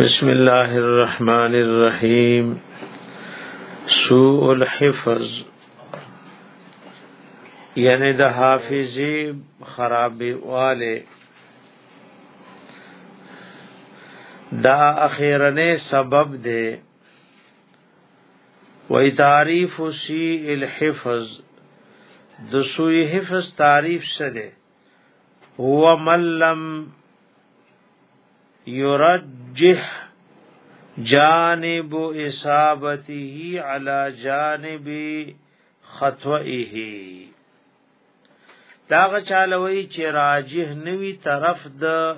بسم الله الرحمن الرحیم سوء الحفظ یعنی د حافظی خرابی والے دا اخیرنه سبب دی وی تعریف سی الحفظ د سوی حفظ تعریف څه دی هو من لم يرجح جانب اصابته على جانب خطئه داغه چالوي چې راجح نوي طرف د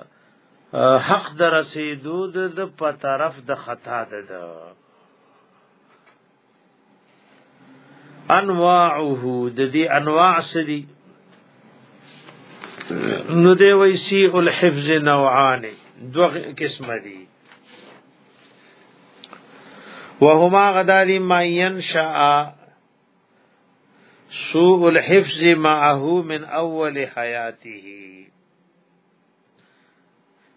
حق در رسیدو د په طرف د خطا ده انواعه د دې انواع سدي نو دی وی سی الحفظ نوعان دو قسم دي وهما غداری ما ينشا سوء الحفظ معه من اول حياته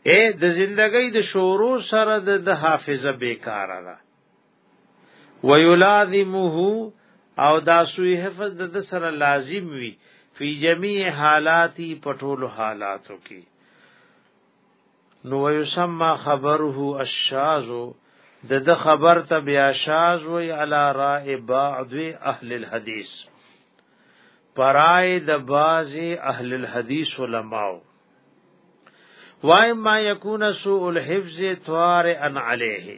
اے د زندګۍ د شورو سره د حافظه بیکاره ده ويلازمه او دا سوی حفظ د سره لازم وي فی جميع حالاتی پټول حالاتو کې نو یسمى خبره الشاذ د د خبر ته بیا شاذ وی علی راء بعض اهل الحديث پرای د بعض اهل الحديث علماو وای ما یکون سوء الحفظ طارئا علیه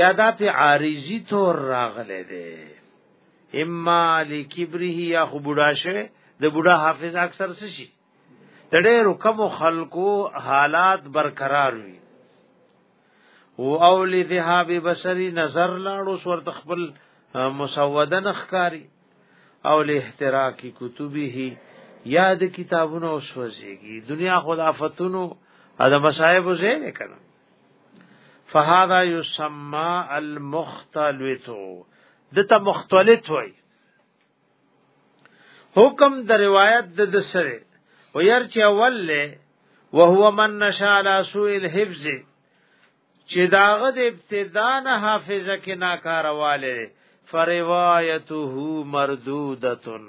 یا دا په عارضی تور راغله ده اما لکبره یا خو بوډا شوه د بوډا حافظ اکثر څه شي د ډېرو کم خلکو حالات برقرار وي او اول ذهاب بصری نظر لاړو صورت خپل مسودن خکاری او له احتراق کتبه یاد کتابونو سوځيږي دنیا خدافتونو ا د مصايب زه نه کړم فهذا يسمى المختلط دته مختلط وای حکم د روایت د دسره وير چې اول له وهو من نشا على سوء الحفظ چې داغه د ابتدا نه حافظه کې ناکارواله فروايته مردودتن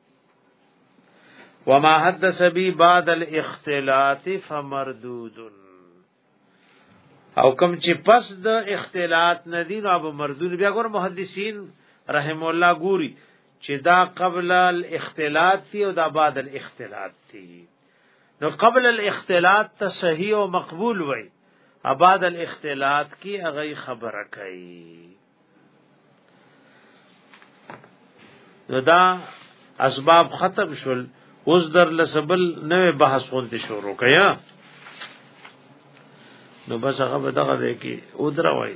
وما حدث بي بعد الاختلاط فمردود او کم چې پس د اختلاط ندی نو ابو مردود بیا ګور محدثین رحم الله ګوري چې دا قبل الاختلاط تی او دا بعد الاختلاط تی نو قبل الاختلاط ته صحیح او مقبول وای اباد الاختلاط کی هغه خبره کوي نو دا اسباب ختم شول اوس در لسبل نوې بحث غونډه شروع کیا نو بس هغه به دغه دی کې او دروي